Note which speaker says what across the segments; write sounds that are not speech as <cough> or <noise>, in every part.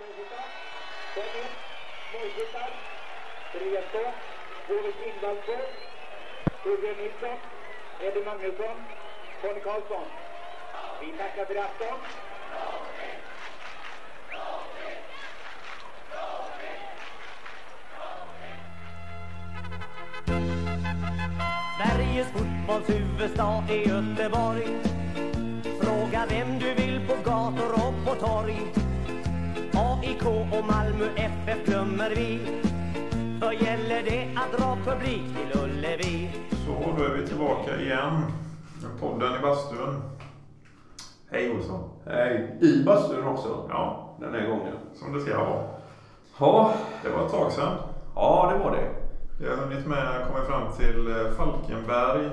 Speaker 1: Fem in. Torbjörn Nilsson. Eddie Magnusson. Conny Karlsson. Vi tackar för afton.
Speaker 2: Sveriges fotbollshuvudstad är Göteborg Fråga vem du vill på gator och på torg AIK och Malmö FF glömmer vi För gäller det att dra publik till Ullevi
Speaker 3: Så, då är vi tillbaka igen. med Podden i bastun. Hej Olsson.
Speaker 4: Hej. I bastun också.
Speaker 3: Ja,
Speaker 4: Den här gången.
Speaker 3: som det ska vara.
Speaker 4: Ja,
Speaker 3: Det var ett tag sedan.
Speaker 4: ja det var det.
Speaker 3: Vi har hunnit med, kommit fram till eh, Falkenberg.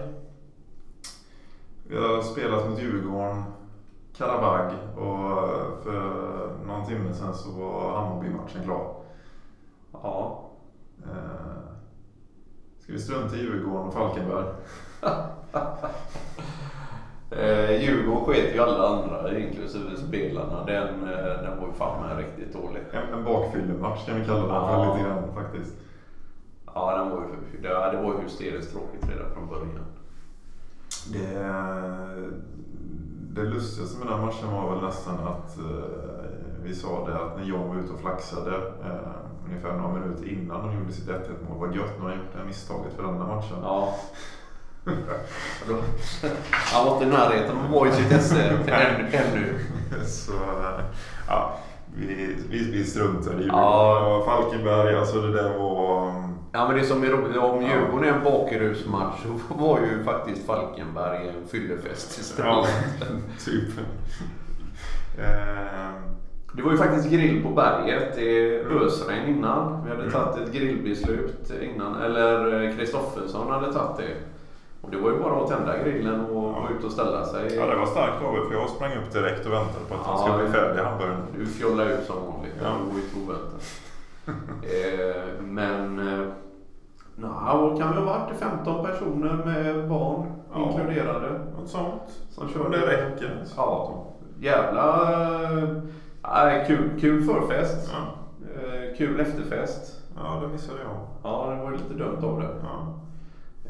Speaker 3: Vi har spelat mot Djurgården, Karabag och för någon timme sedan så var Hammarby-matchen klar.
Speaker 4: Ja.
Speaker 3: Eh, Ska vi strunta i Djurgården och Falkenberg? <laughs>
Speaker 4: Eh, Djurgården sket ju alla andra, inklusive spelarna. Den, eh, den var ju fan med riktigt dålig.
Speaker 3: En, en bakfyllematch kan vi kalla den för
Speaker 4: Ja.
Speaker 3: lite grann faktiskt.
Speaker 4: Ja, den var ju, det, det var ju hysteriskt tråkigt redan från början.
Speaker 3: Det, det lustigaste med den matchen var väl nästan att eh, vi sa det att när John var ute och flaxade eh, ungefär några minuter innan de gjorde sitt 1-1 mål. Vad gött, nu har han gjort det här misstaget för denna matchen.
Speaker 4: Ja. <laughs> Han var inte i närheten av Borg sitt esse än- ännu.
Speaker 3: Så eh, ja, vi, vi, vi struntade i.
Speaker 4: Ja.
Speaker 3: Falkenberg, alltså det där var...
Speaker 4: Ja men det som är roligt, om Djurgården är en bakrusmatch så <laughs> var ju faktiskt Falkenberg en fyllefest istället.
Speaker 3: Ja, <laughs> typ. Eh,
Speaker 4: Det var ju faktiskt grill på berget. Det ösregn innan. Vi hade tagit ett grillbeslut innan. Eller Kristoffersson hade tagit det. Och det var ju bara att tända grillen och gå ut och ställa sig.
Speaker 3: ja, det var starkt av för jag sprang upp direkt och väntade på att
Speaker 4: Ja,
Speaker 3: skulle bli färdiga hamburgaren.
Speaker 4: Du fjollade ut som vanligt.
Speaker 3: Ja.
Speaker 4: Det var ju oväntat. <laughs> eh, men... Eh, Nja, vad kan vi ha varit? 15 personer med barn
Speaker 3: Ja.
Speaker 4: inkluderade.
Speaker 3: Något sånt.
Speaker 4: Som
Speaker 3: Och
Speaker 4: körde.
Speaker 3: det räcker.
Speaker 4: Ja, jävla... Eh, kul, kul förfest.
Speaker 3: Ja.
Speaker 4: Eh, kul efterfest.
Speaker 3: ja, det missade jag.
Speaker 4: Ja, det var lite dumt av det.
Speaker 3: Ja.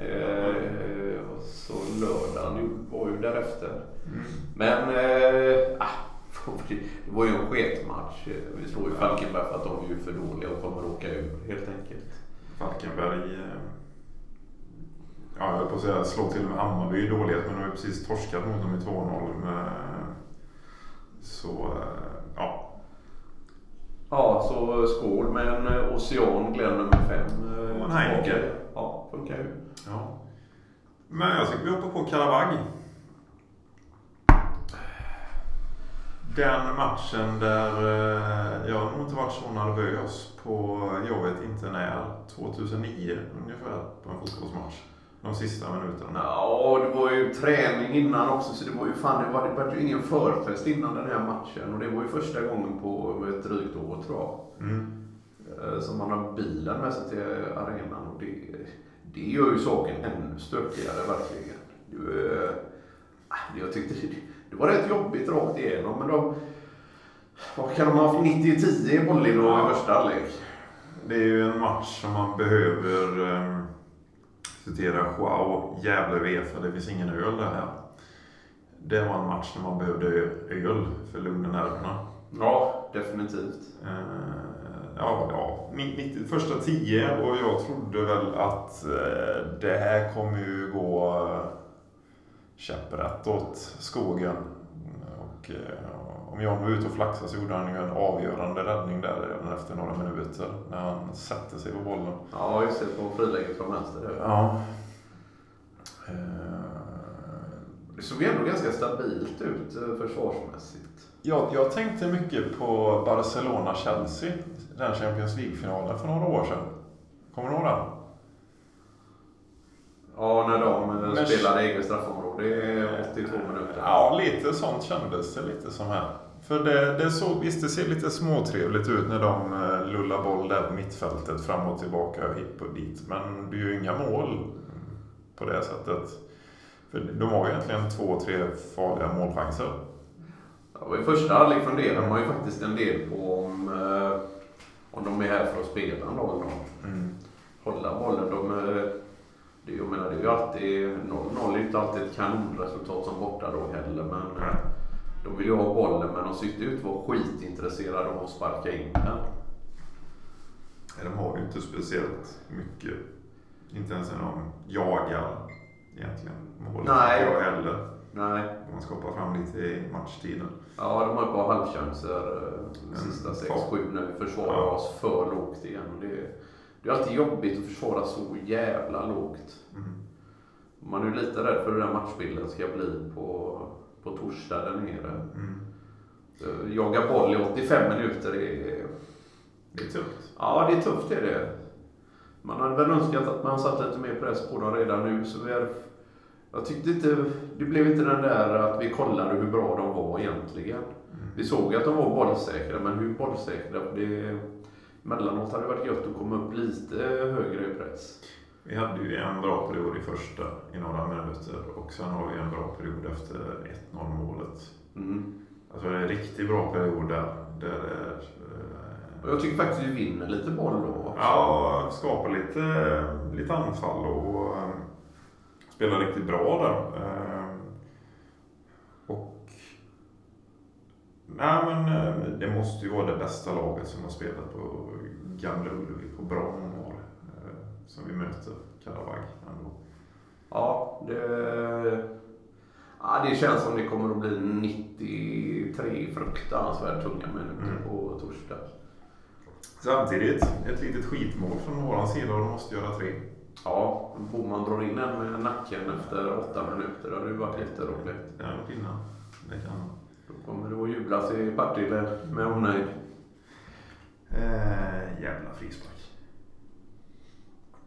Speaker 4: Eh, och så lördagen var ju därefter.
Speaker 3: Mm.
Speaker 4: Men eh, ah, det var ju en sketmatch. Vi slår ju Falkenberg för att de är ju för dåliga och kommer åka ur helt enkelt.
Speaker 3: Falkenberg... eh, Ja, jag höll på att säga slå till och med Hammarby i dålighet, men de har ju precis torskat mot dem i 2-0. med- Så, eh, ja.
Speaker 4: Ja, så skål med en eh, Ocean Glenn nummer fem. eh,
Speaker 3: Och en Heineken.
Speaker 4: Ja, funkar ju.
Speaker 3: ja. Men jag tycker vi hoppar på Karabag. Den matchen där eh, jag har nog inte varit så nervös på, jag vet inte när, 2009 ungefär, på en fotbollsmatch. De sista minuterna.
Speaker 4: Ja, det var ju träning innan också så det var ju fan, det var, det var ju ingen förfest innan den här matchen och det var ju första gången på ett drygt år tror jag.
Speaker 3: Mm.
Speaker 4: Eh, Som man har bilen med sig till arenan och det, det gör ju saken ännu stökigare verkligen. Det, eh, det, jag tyckte det, det var rätt jobbigt rakt igenom men de, vad kan de ha haft 90-10 i bollinnehav i första halvlek?
Speaker 3: Det är ju en match som man behöver um, citera Joao Gävle för det finns ingen öl där här. Det var en match när man behövde öl för lugna nerverna.
Speaker 4: Ja, definitivt.
Speaker 3: Eh, ja, ja, 90, första tio och jag trodde väl att eh, det här kommer ju gå uh, käpprätt åt skogen. Och, eh, om jag var ute och flaxade så gjorde han ju en avgörande räddning där redan efter några minuter när han sätter sig på bollen.
Speaker 4: Ja, just det. På friläget från vänster.
Speaker 3: Ja.
Speaker 4: Det såg ändå ganska stabilt ut eh, försvarsmässigt.
Speaker 3: Jag, jag tänkte mycket på Barcelona-Chelsea, den Champions League-finalen för några år sedan. Kommer du ihåg den?
Speaker 4: Ja, när de
Speaker 3: Men-
Speaker 4: spelade eget straffområde i 82 minuter.
Speaker 3: Ja, lite sånt kändes det lite som här. För det, det så, visst, det ser lite småtrevligt ut när de eh, lullar boll där på mittfältet fram och tillbaka hit och dit. Men det är ju inga mål på det sättet. För de har ju egentligen två, tre farliga målchanser.
Speaker 4: Ja, I första halvlek funderar man ju faktiskt en del på om, eh, om de är här för att spela roll. Då.
Speaker 3: Mm.
Speaker 4: Hålla bollen. De, eh, det, jag menar, det är ju alltid 0-0 är ju inte alltid ett kanonresultat som borta då heller. Men eh, de vill ju ha bollen men de ser ut att vara skitintresserade av att sparka in den.
Speaker 3: Nej, De har ju inte speciellt mycket. Inte ens när de jagar egentligen målet.
Speaker 4: Nej.
Speaker 3: Jag heller.
Speaker 4: Nej.
Speaker 3: Man skapar fram lite i matchtiden.
Speaker 4: Ja, de har ett par halvchanser eh, de
Speaker 3: Mm.
Speaker 4: sista
Speaker 3: Ja.
Speaker 4: 6-7 när vi försvarar
Speaker 3: Ja.
Speaker 4: oss för lågt igen. Det, det är alltid jobbigt att försvara så jävla lågt.
Speaker 3: Mm.
Speaker 4: Man är ju lite rädd för hur den matchbilden ska bli på, på torsdag där nere.
Speaker 3: Mm.
Speaker 4: Så Jaga boll i 85 minuter är...
Speaker 3: Det är tufft.
Speaker 4: Ja, det är tufft det är det. Man hade väl önskat att man satt lite mer press på dem redan nu. Så vi är, jag tyckte inte... Det blev inte den där att vi kollade hur bra de var egentligen. Vi såg att de var bollsäkra, men hur bollsäkra? Det, emellanåt hade det varit gött att komma upp lite högre i press.
Speaker 3: Vi hade ju en bra period i första i några minuter och sen har vi en bra period efter 1-0 målet.
Speaker 4: Mm.
Speaker 3: Alltså det är en riktigt bra period där. där är, eh,
Speaker 4: Och jag tycker faktiskt vi vinner lite boll då också.
Speaker 3: Ja, skapa lite, lite anfall och eh, spela riktigt bra där. Eh, och Nej men eh, det måste ju vara det bästa laget som har spelat på Gamla Ullevi på bra år. eh, Som vi möter Karabag ändå.
Speaker 4: Ja, det, ja, det känns som det kommer att bli 93 fruktansvärt tunga minuter
Speaker 3: Mm.
Speaker 4: på torsdag.
Speaker 3: Samtidigt, ett litet skitmål från våran sida och de måste göra tre.
Speaker 4: Ja, Boman drar in en med nacken efter åtta minuter. Det hade ju varit jätteroligt.
Speaker 3: Det är nog innan. Det kan.
Speaker 4: Då kommer det att jublas i Partille med omnejd.
Speaker 3: Eh, jävla frispark.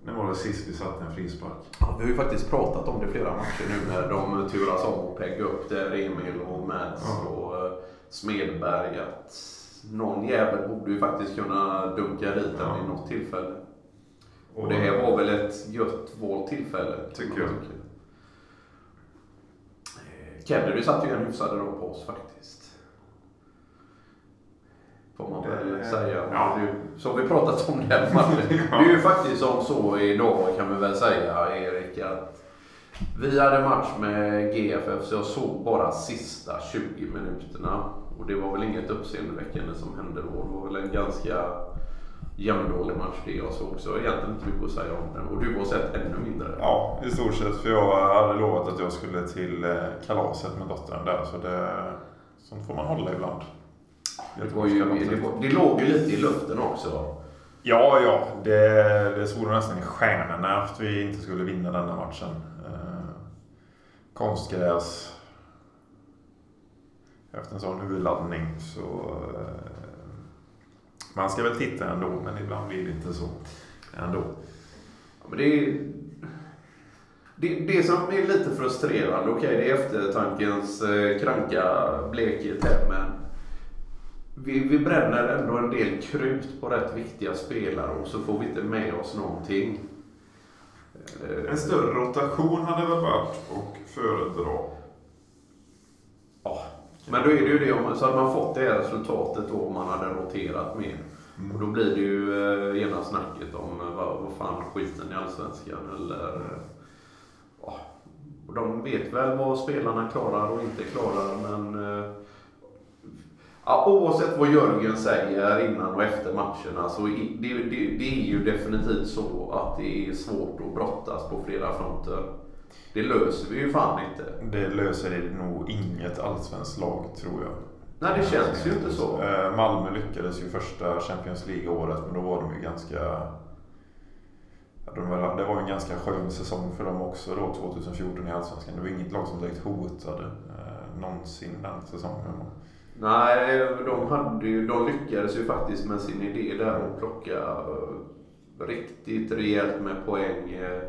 Speaker 3: När var det sist vi satte en frispark?
Speaker 4: Ja, vi har ju faktiskt pratat om det flera matcher nu när de turas om och pegga upp där Emil och Mads
Speaker 3: Ja.
Speaker 4: och eh, Smedberg. Att någon jävel borde ju faktiskt kunna dunka dit den
Speaker 3: Ja.
Speaker 4: vid något tillfälle. Och det här var väl ett gött valt tillfälle.
Speaker 3: Tycker jag.
Speaker 4: Eh, Kennedy satte ju en hyfsad roll på oss faktiskt. Får man väl säga.
Speaker 3: ja.
Speaker 4: Har vi pratat om den <laughs> matchen. Det är ju faktiskt som så idag kan vi väl säga Erik att vi hade match med GFF så jag såg bara sista 20 minuterna. Och det var väl inget uppseendeväckande som hände då. Det var väl en ganska jämndålig match det jag såg. Så egentligen inte mycket att säga om den. Och du har sett ännu mindre.
Speaker 3: Ja, i stort sett. För jag hade lovat att jag skulle till eh, kalaset med dottern där. Så det, sånt får man hålla ibland.
Speaker 4: Det, var ju, det, var, det låg ju lite i luften också.
Speaker 3: Ja, ja. Det, det stod nog nästan i stjärnorna att vi inte skulle vinna denna matchen. Eh, konstgräs. Efter en sån huvudladdning så... Eh, man ska väl titta ändå, men ibland blir det inte så ändå.
Speaker 4: Ja, Men det, är, det, det som är lite frustrerande, okej det är eftertankens eh, kranka blekhet här men vi, vi bränner ändå en del krut på rätt viktiga spelare och så får vi inte med oss någonting.
Speaker 3: En större rotation hade väl varit att föredra.
Speaker 4: Ja, men då är det ju det, om, så hade man fått det här resultatet då om man hade roterat mer. Och då blir det ju eh, ena snacket om eh, vad, vad fan skiten i Allsvenskan eller... eh, Ja, och de vet väl vad spelarna klarar och inte klarar men... eh, Ja, oavsett vad Jörgen säger innan och efter matcherna så det, det, det är ju definitivt så att det är svårt att brottas på flera fronter. Det löser vi ju fan inte.
Speaker 3: Det löser det nog inget allsvenskt lag, tror jag.
Speaker 4: Nej, det känns ju inte så.
Speaker 3: Eh, Malmö lyckades ju första Champions League-året, men då var de ju ganska... det var en ganska skön säsong för dem också då, 2014 i Allsvenskan. Det var inget lag som direkt hotade eh, någonsin den säsongen.
Speaker 4: Nej, de, hade ju, de lyckades ju faktiskt med sin idé där att plocka eh, riktigt rejält med poäng eh,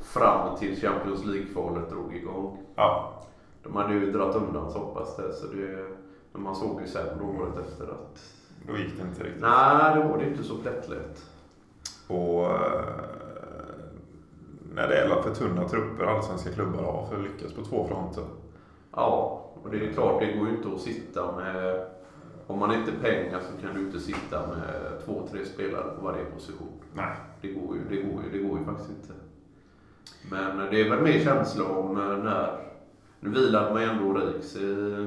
Speaker 4: fram till Champions League-kvalet drog igång.
Speaker 3: Ja,
Speaker 4: De hade ju dragit undan så pass det, så det, men man såg ju sen året efter att
Speaker 3: då gick det inte riktigt.
Speaker 4: nej, då var det inte så plättlätt.
Speaker 3: Och eh, när det är för tunna trupper allsvenska klubbar har för att lyckas på två fronter.
Speaker 4: Ja, Och det är klart, det går ju inte att sitta med... Om man inte pengar så kan du inte sitta med två, tre spelare på varje position.
Speaker 3: Nej.
Speaker 4: Det går ju, det går ju, det går ju faktiskt inte. Men det är väl mer känsla om eh, när... Nu vilade man ju ändå Riks i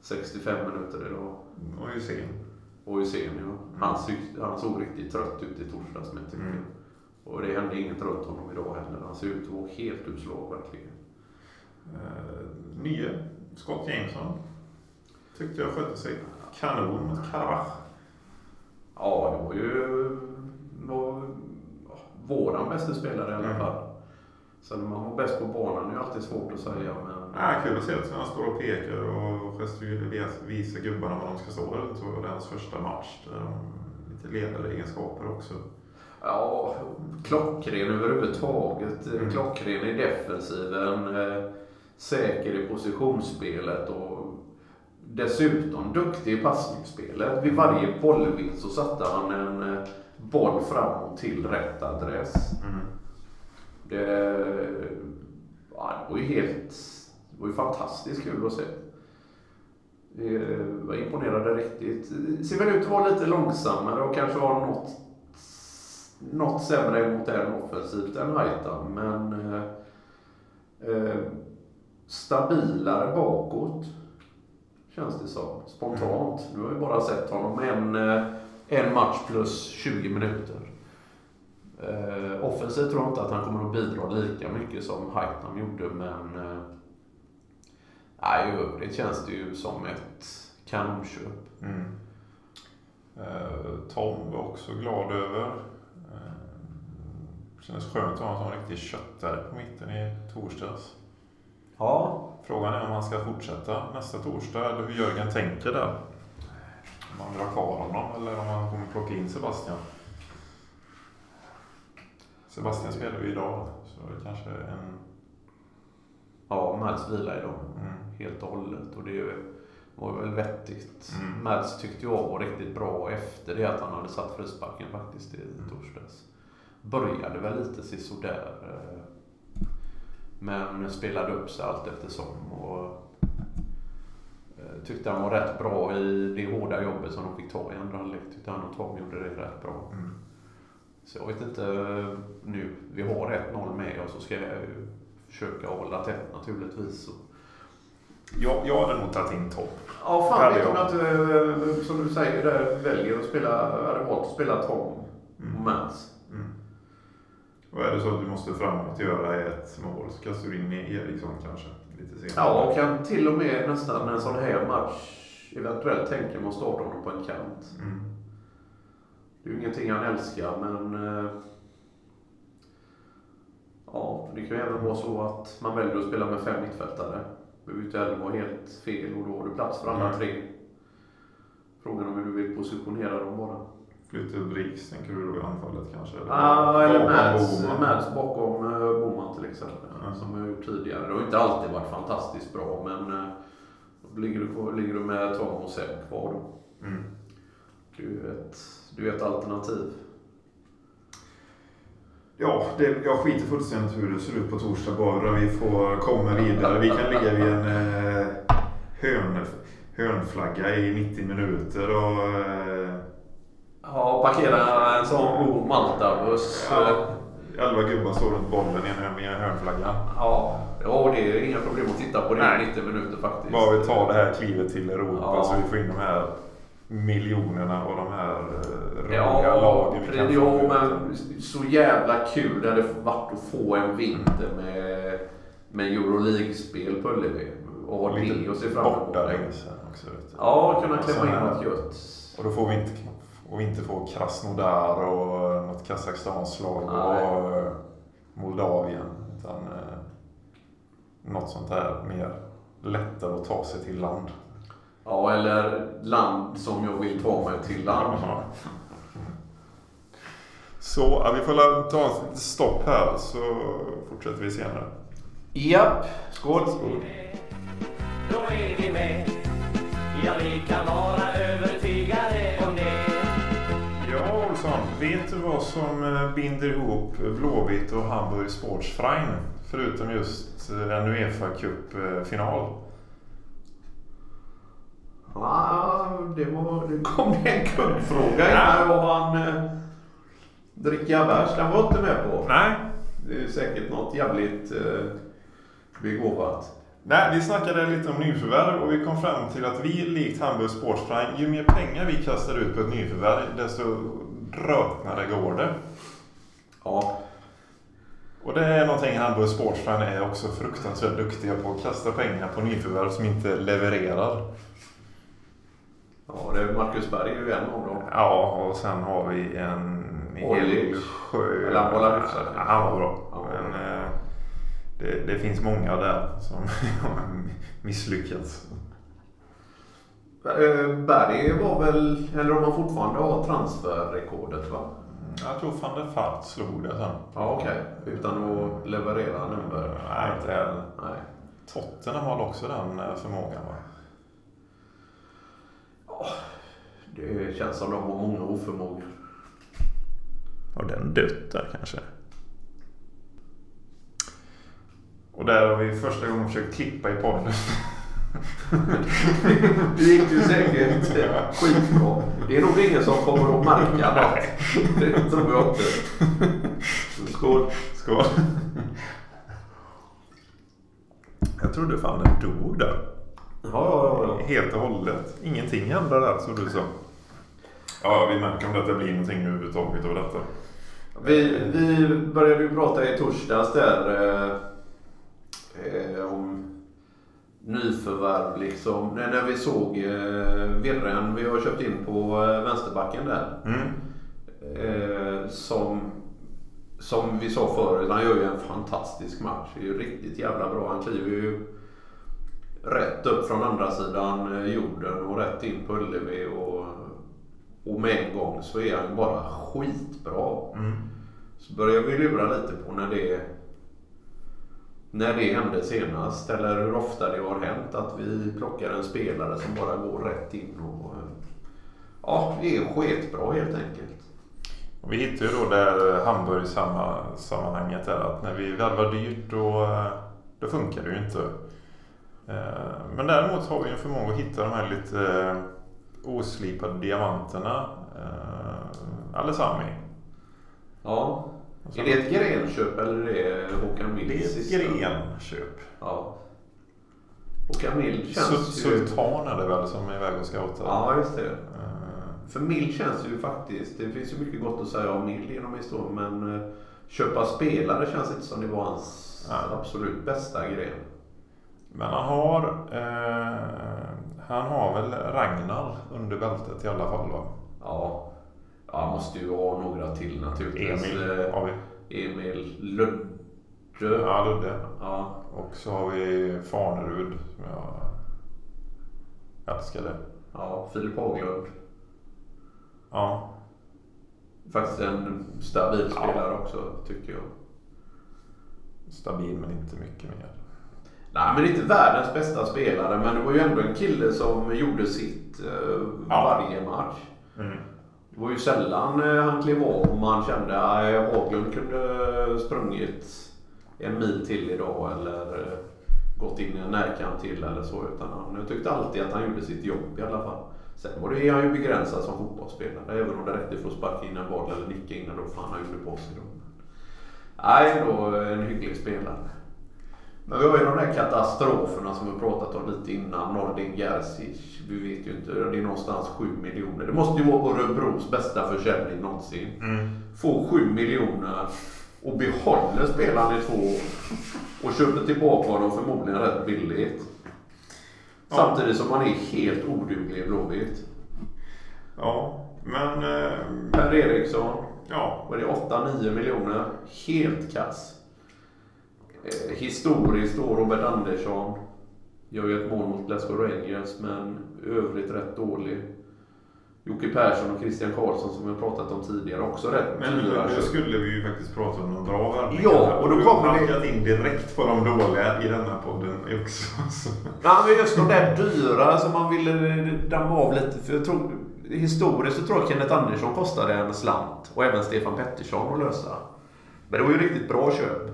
Speaker 4: 65 minuter idag.
Speaker 3: Och Hysén.
Speaker 4: Och Hysén, ja. Han, såg- han såg riktigt trött ut i torsdags med tycker
Speaker 3: Mm.
Speaker 4: jag. Och det hände inget runt honom idag heller. Han ser ut att vara helt utslag verkligen.
Speaker 3: Eh, nye Scott Jameson. Tyckte jag skötte sig kanon mot Karabach.
Speaker 4: Ja, det var ju var, våran bästa spelare i alla
Speaker 3: Mm.
Speaker 4: fall. Sen om man var bäst på banan är ju alltid svårt att säga. Men...
Speaker 3: Ja, kul att se att han står och pekar och visar gubbarna var de ska stå. Så var det hans första match. Lite ledaregenskaper också.
Speaker 4: Ja, klockren överhuvudtaget.
Speaker 3: Mm.
Speaker 4: Klockren i defensiven. Säker i positionsspelet och dessutom duktig i passningsspelet. Vid varje bollvinst så satte han en eh, boll framåt till rätt adress.
Speaker 3: Mm.
Speaker 4: Det, ja, det var ju helt... Det var ju fantastiskt kul att se. Var imponerade riktigt. Det ser väl ut att vara lite långsammare och kanske har något, något sämre i modern offensivt än Haitam. Men eh, eh, stabilare bakåt. Känns det som. Spontant. Nu har vi bara sett honom en, eh, en match plus 20 minuter. Eh, offensivt tror jag inte att han kommer att bidra lika mycket som Haitam gjorde, men eh, nej, i övrigt känns det ju som ett kanonköp.
Speaker 3: Mm. Eh, Tom var också glad över. Eh, kändes skönt att ha en sån riktig köttare på mitten i torsdags.
Speaker 4: Ja.
Speaker 3: Frågan är om han ska fortsätta nästa torsdag eller hur Jörgen tänker där. Om han ha kvar honom eller om han kommer plocka in Sebastian. Sebastian spelar ju idag så det kanske är en...
Speaker 4: Ja, Mads vila idag.
Speaker 3: Mm.
Speaker 4: Helt och hållet. Och det var väl vettigt.
Speaker 3: Mm.
Speaker 4: Mads tyckte jag var riktigt bra efter det att han hade satt frisparken faktiskt i
Speaker 3: Mm.
Speaker 4: torsdags. Började väl lite sisådär. Eh, Men spelade upp sig allt eftersom. Och eh, tyckte han var rätt bra i det hårda jobbet som de fick ta i andra halvlek. Tyckte han och Tom gjorde det rätt bra.
Speaker 3: Mm.
Speaker 4: Så jag vet inte nu. Vi har 1-0 med oss så ska jag ju försöka hålla tätt naturligtvis.
Speaker 3: Jag, jag hade nog tagit in Tom.
Speaker 4: Ja, fan vet
Speaker 3: jag
Speaker 4: inte, eh, som du säger, där väljer att spela, hade valt att spela Tom
Speaker 3: Mm.
Speaker 4: och Mats.
Speaker 3: Och är det så att du måste framåt göra ett mål så kastar du in Eriksson kanske lite senare.
Speaker 4: Ja, och kan till och med nästan en sån här match eventuellt tänka mig att starta honom på en kant.
Speaker 3: Mm.
Speaker 4: Det är ju ingenting han älskar, men eh, ja, det kan ju även vara så att man väljer att spela med fem mittfältare. Det behöver ju inte heller vara helt fel och då har du plats för alla tre. Frågan om hur du vill positionera dem bara.
Speaker 3: Flytta upp Riks, tänker du då i anfallet kanske?
Speaker 4: Ja, eller
Speaker 3: Bakom
Speaker 4: Mads,
Speaker 3: Boman.
Speaker 4: Mads bakom uh, Boman till exempel.
Speaker 3: Mm.
Speaker 4: Som jag gjort tidigare. Det har inte alltid varit fantastiskt bra, men då ligger, du ligger du med Tom och Seb kvar då.
Speaker 3: Mm.
Speaker 4: Det är ett, det är ett alternativ.
Speaker 3: Ja, det, jag skiter fullständigt hur det ser ut på torsdag bara vi får komma vidare. Vi kan ligga vid en eh, hörn, hörnflagga i 90 minuter och eh,
Speaker 4: Ja, parkera en sån god Malta-buss.
Speaker 3: ja, elva gubbar står runt bollen i en, hörnflagga.
Speaker 4: Ja, ja, det är inga problem att titta på det i 90 minuter faktiskt.
Speaker 3: Bara vi tar det här klivet till Europa
Speaker 4: Ja.
Speaker 3: så vi får in de här miljonerna och de här eh, roliga
Speaker 4: Ja,
Speaker 3: lagen vi
Speaker 4: ja, men så jävla kul det hade varit att få en vinter med, med Euroleague-spel på Ullevi. Och ha det och se fram emot.
Speaker 3: bortaresa också. Vet du.
Speaker 4: Ja, kunna klämma in något gött.
Speaker 3: Och då får vi inte, och inte få Krasnodar och något Kazakstanslag och Moldavien. Utan eh, något sånt där mer lättare att ta sig till land.
Speaker 4: Ja, eller land som jag vill ta mig till land.
Speaker 3: Så ja, vi får ta ett stopp här så fortsätter vi senare.
Speaker 4: Japp, skål.
Speaker 2: Då är vi med. Ja, vi kan vara övertygade.
Speaker 3: Ja Olsson, vet du vad som eh, binder ihop Blåvitt och Hamburg Sportsverein? Förutom just eh, en Uefa Cup-final.
Speaker 4: Ja, det var, nu kom det en kundfråga innan jag han eh, dricka bärs. Den var inte med på.
Speaker 3: Nej.
Speaker 4: Det är säkert något jävligt eh, begåvat.
Speaker 3: Nej, vi snackade lite om nyförvärv och vi kom fram till att vi likt Hamburg Sports Prime, ju mer pengar vi kastar ut på ett nyförvärv, desto rötnare går det.
Speaker 4: Ja,
Speaker 3: Och det är någonting Hamburg Sports Prime är också fruktansvärt duktiga på. Att kasta pengar på nyförvärv som inte levererar.
Speaker 4: ja det är Marcus Berg är ju en av dem.
Speaker 3: Ja, och sen har vi en hel sjö...
Speaker 4: Eller han var.
Speaker 3: Ja, Han var bra.
Speaker 4: Ja.
Speaker 3: Men eh, det, det finns många där som <laughs> har misslyckats.
Speaker 4: Eh, Berg var väl, eller om han fortfarande har transferrekordet va?
Speaker 3: Jag tror van der Fart slog det sen.
Speaker 4: Ja okej, utan att leverera nummer.
Speaker 3: Nej, inte heller.
Speaker 4: Nej.
Speaker 3: Tottenham har också den eh, förmågan va?
Speaker 4: Det känns som de har många oförmågor.
Speaker 3: Har den dött där kanske? Och där har vi första gången försökt klippa i podden. <laughs>
Speaker 4: Det gick ju säkert skitbra. Det är nog ingen som kommer att märka något. Det tror jag inte. Skål.
Speaker 3: Skål. Jag trodde fan den dog där.
Speaker 4: Ja, ja, ja.
Speaker 3: Helt och hållet. Ingenting hände där som du sa. Ja, vi märker om detta blir någonting överhuvudtaget av detta.
Speaker 4: Vi, vi började ju prata i torsdags där eh, eh, om nyförvärv liksom. När, när vi såg eh, Virren vi har köpt in på eh, vänsterbacken där.
Speaker 3: Mm.
Speaker 4: Eh, som, som vi sa förut, han gör ju en fantastisk match. Det är ju riktigt jävla bra. Han kliver ju rätt upp från andra sidan eh, jorden och rätt in på Ullevi. Och, och med en gång så är han bara skitbra.
Speaker 3: Mm.
Speaker 4: Så börjar vi lura lite på när det, när det hände senast. Eller hur ofta det har hänt att vi plockar en spelare som bara går rätt in och ja, är skitbra helt enkelt.
Speaker 3: Vi hittar ju då där Hamburg-sammanhanget där att när vi värvar dyrt då, då funkar det ju inte. Eh, Men däremot har vi en förmåga att hitta de här lite eh, oslipade diamanterna. Eh, Alessami.
Speaker 4: Ja. Är det ett grenköp eller är det Håkan Mild?
Speaker 3: Det är ett grenköp.
Speaker 4: Ja. Håkan Mild känns
Speaker 3: Sul-
Speaker 4: ju...
Speaker 3: Sultan är det väl som är iväg och scoutar.
Speaker 4: Ja, just det.
Speaker 3: Eh,
Speaker 4: För Mild känns ju faktiskt... Det finns ju mycket gott att säga om Mild genom historien men eh, köpa spelare känns inte som det var hans
Speaker 3: Ja.
Speaker 4: absolut bästa gren.
Speaker 3: Men han har, eh, han har väl Ragnar under bältet i alla fall va?
Speaker 4: Ja. Ja, han måste ju ha några till naturligtvis.
Speaker 3: Emil
Speaker 4: Eh,
Speaker 3: har vi.
Speaker 4: Emil Ludde.
Speaker 3: Ja, Ludde.
Speaker 4: Ja.
Speaker 3: Och så har vi Farnerud som jag älskade.
Speaker 4: ja. Filip Haglund.
Speaker 3: Ja,
Speaker 4: Faktiskt en stabil
Speaker 3: Ja.
Speaker 4: spelare också tycker jag.
Speaker 3: stabil men inte mycket mer.
Speaker 4: Nej, men inte världens bästa spelare. Men det var ju ändå en kille som gjorde sitt eh,
Speaker 3: Ja.
Speaker 4: varje match.
Speaker 3: Mm.
Speaker 4: Det var ju sällan eh, han klev av och man kände att Haglund kunde sprungit en mil till idag eller eh, gått in i en närkamp till eller så. Utan han jag tyckte alltid att han gjorde sitt jobb i alla fall. Sen var det, är han ju begränsad som fotbollsspelare. Även om det räckte för att sparka in en boll eller nicka in den då fan han gjorde på sig då. Nej, ändå en hygglig spelare. Men vi har ju de där katastroferna som vi pratat om lite innan. Nordin Gerzic. Vi vet ju inte. Det är någonstans 7 miljoner. Det måste ju vara Örebros bästa försäljning någonsin.
Speaker 3: Mm.
Speaker 4: Få 7 miljoner och behåller spelaren i två år. Och köper tillbaka honom förmodligen rätt billigt.
Speaker 3: Ja.
Speaker 4: Samtidigt som han är helt oduglig i Blåvitt.
Speaker 3: Ja, men eh,
Speaker 4: Per Eriksson.
Speaker 3: ja.
Speaker 4: Var det 8-9 miljoner? Helt kass. Eh, historiskt då Robert Andersson. Gör ju ett mål mot Glasgow Rangers men i övrigt rätt dålig. Jocke Persson och Christian Karlsson som vi har pratat om tidigare också rätt
Speaker 3: Men nu skulle vi ju faktiskt prata om de bra värvningarna.
Speaker 4: Ja, och då kommer vi-
Speaker 3: halkat in direkt på de dåliga i denna podden också. <laughs> Så.
Speaker 4: Ja, men just de där dyra som man ville damma av lite. För jag tror, historiskt så tror jag Kenneth Andersson kostade en slant. Och även Stefan Pettersson att lösa. Men det var ju riktigt bra köp.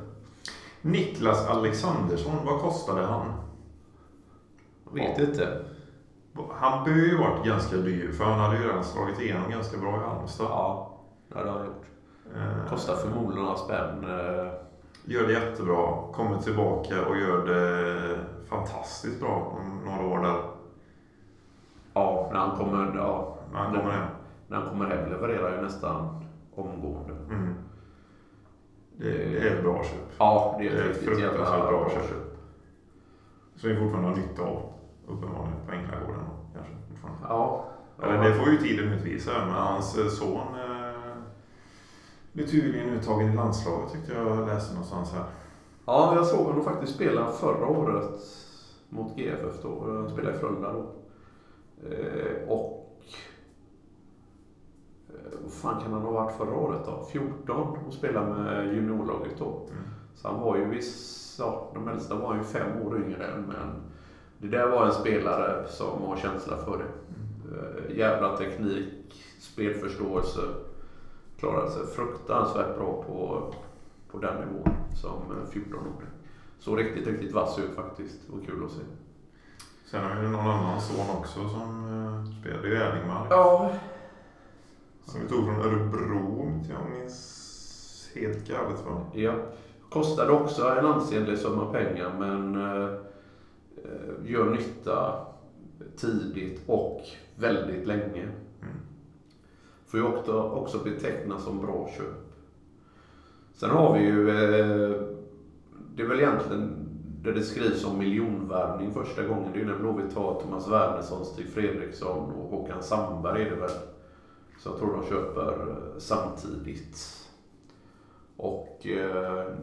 Speaker 3: Niklas Alexandersson, vad kostade han?
Speaker 4: Jag vet inte.
Speaker 3: Han bör ju varit ganska dyr för han hade ju redan slagit igenom ganska bra i Halmstad.
Speaker 4: Ja, det har han gjort.
Speaker 3: Eh,
Speaker 4: Kostar förmodligen några spänn. eh,
Speaker 3: Gör det jättebra. Kommer tillbaka och gör det fantastiskt bra om några år där.
Speaker 4: Ja, när han kommer, ja,
Speaker 3: När han kommer hem.
Speaker 4: när han kommer hem levererar ju nästan omgående.
Speaker 3: Mm. Det, det är ett bra köp.
Speaker 4: Ja, det är
Speaker 3: Det är
Speaker 4: ett
Speaker 3: fruktansvärt bra köp. Som vi fortfarande har nytta av. Uppenbarligen på Änglagården kanske. Fortfarande.
Speaker 4: Ja.
Speaker 3: Eller det får ju tiden utvisa. Men hans eh, son eh, blir tydligen uttagen i landslaget tyckte jag läste någonstans här.
Speaker 4: Ja, jag såg honom faktiskt spela förra året mot GFF då. Han spelade i Frölunda då. Eh, och... Eh, vad fan kan han ha varit förra året då? 14 och spelade med juniorlaget då.
Speaker 3: Mm.
Speaker 4: Så han var ju viss... Ja, de äldsta var ju fem år yngre. Men det där var en spelare som har känsla för det. Eh, jävla teknik, spelförståelse. Klarade sig fruktansvärt bra på, på den nivån som eh, 14-åring. Så riktigt, riktigt vass ut faktiskt. Var kul att se.
Speaker 3: Sen har vi någon annan son också som eh, spelar. Det är ju Erlingmark.
Speaker 4: Ja.
Speaker 3: Som vi tog från Örebro om jag minns helt galet va?
Speaker 4: ja. Kostade också en ansenlig summa pengar men eh, gör nytta tidigt och väldigt länge.
Speaker 3: Mm.
Speaker 4: Får ju också, också betecknas som bra köp. Sen har vi ju, eh, det är väl egentligen där det skrivs om miljonvärvning första gången. Det är ju när Blåvitt tar Thomas Wernersson, Stig Fredriksson och Håkan Sandberg är det väl. Så jag tror de köper eh, samtidigt. Och eh,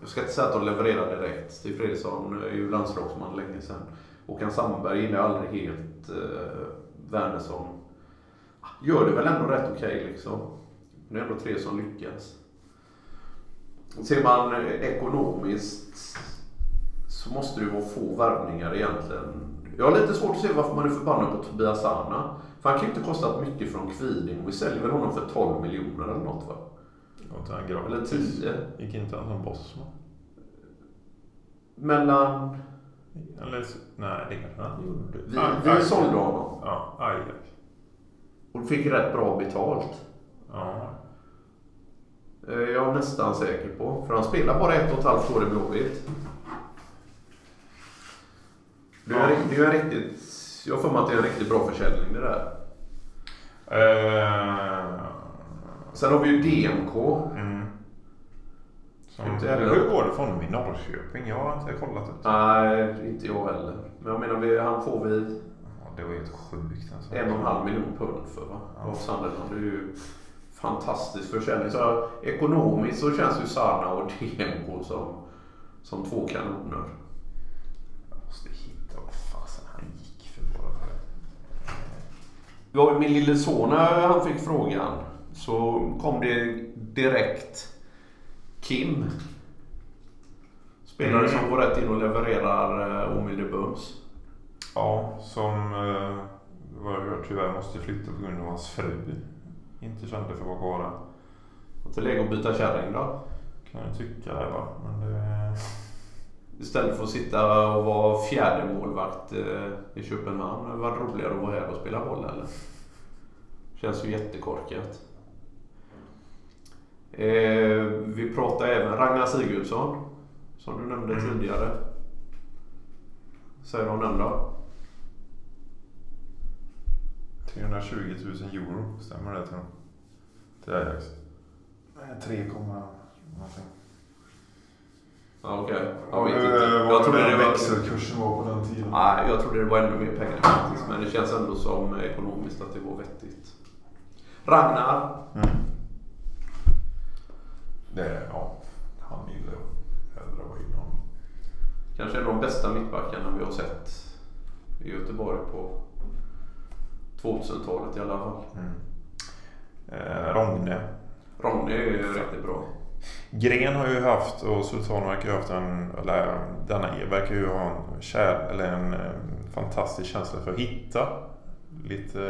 Speaker 4: jag ska inte säga att de levererar direkt. Stig Fredriksson är ju landslagsman länge sedan. Håkan Sandberg gillar aldrig helt. Eh, Wernersson gör det väl ändå rätt okej liksom. Det är ändå tre som lyckas. Ser man eh, ekonomiskt så måste det ju vara få värvningar egentligen. Jag har lite svårt att se varför man är förbannad på Tobias Sana. För han kan ju inte kostat mycket från Kviding. Vi säljer väl honom för 12 miljoner eller något va?
Speaker 3: Gratis.
Speaker 4: Eller 10.
Speaker 3: Gick inte han som Bosman?
Speaker 4: Mellan...
Speaker 3: Eller, nej, det kanske han gjorde.
Speaker 4: Vi,
Speaker 3: Aj-
Speaker 4: vi
Speaker 3: Aj-
Speaker 4: sålde honom.
Speaker 3: Ja, Ajax.
Speaker 4: Och fick rätt bra betalt.
Speaker 3: Ja.
Speaker 4: Eh, Jag är nästan säker på. För han spelar bara ett och ett halvt år i Blåvitt. Det är,
Speaker 3: Ja.
Speaker 4: det är en riktigt... Jag har för mig att det är en riktigt bra försäljning det där.
Speaker 3: Eh,
Speaker 4: Sen har vi ju DMK.
Speaker 3: mm. Som,
Speaker 4: Inte heller.
Speaker 3: hur går det för honom i Norrköping? Jag har inte kollat upp det.
Speaker 4: Nej, inte jag heller. Men jag menar, vi, han får vi
Speaker 3: Ja, det var helt sjukt alltså.
Speaker 4: en och en halv miljon pund för va?
Speaker 3: Ja.
Speaker 4: Av Sunderland. Det är ju fantastisk försäljning. Så ekonomiskt så känns ju Sana och DMK som, som två kanoner.
Speaker 3: Jag måste hitta vad fasen han gick för bara.
Speaker 4: Det ju min lille son när han fick frågan. Så kom det direkt Kim. Spelare
Speaker 3: Mm.
Speaker 4: som går rätt in och levererar eh, omedelbums.
Speaker 3: Ja, som eh, vad jag hört tyvärr måste flytta på grund av hans fru. Inte kände för att vara kvar där.
Speaker 4: Inte läge att byta kärring då?
Speaker 3: Kan jag tycka det va. Men det...
Speaker 4: Istället för att sitta och vara fjärde målvakt eh, i Köpenhamn. Det var roligare att vara här och spela boll eller? Känns ju jättekorkat. Eh, vi pratar även Ragnar Sigurdsson. Som du nämnde
Speaker 3: Mm.
Speaker 4: tidigare. Säger de den då?
Speaker 3: 320 000 euro, stämmer det till dem? Till Ajax? Nej, 3, någonting.
Speaker 4: Ja, Okej, jag vet
Speaker 3: Eh,
Speaker 4: inte. Jag trodde det var...
Speaker 3: växelkursen var på den tiden.
Speaker 4: Nej, jag trodde det var ännu mer pengar faktiskt. Men det känns ändå som ekonomiskt att det var vettigt. Ragnar.
Speaker 3: Mm. Det ja, han gillar jag hellre vara honom.
Speaker 4: Kanske en av de bästa mittbackarna vi har sett i Göteborg på 2000-talet i alla fall.
Speaker 3: Mm. Eh, Rogne.
Speaker 4: Ronny är ju riktigt bra.
Speaker 3: Gren har ju haft och Sultan verkar ju haft en, eller denna verkar ju ha en kär, eller en eh, fantastisk känsla för att hitta lite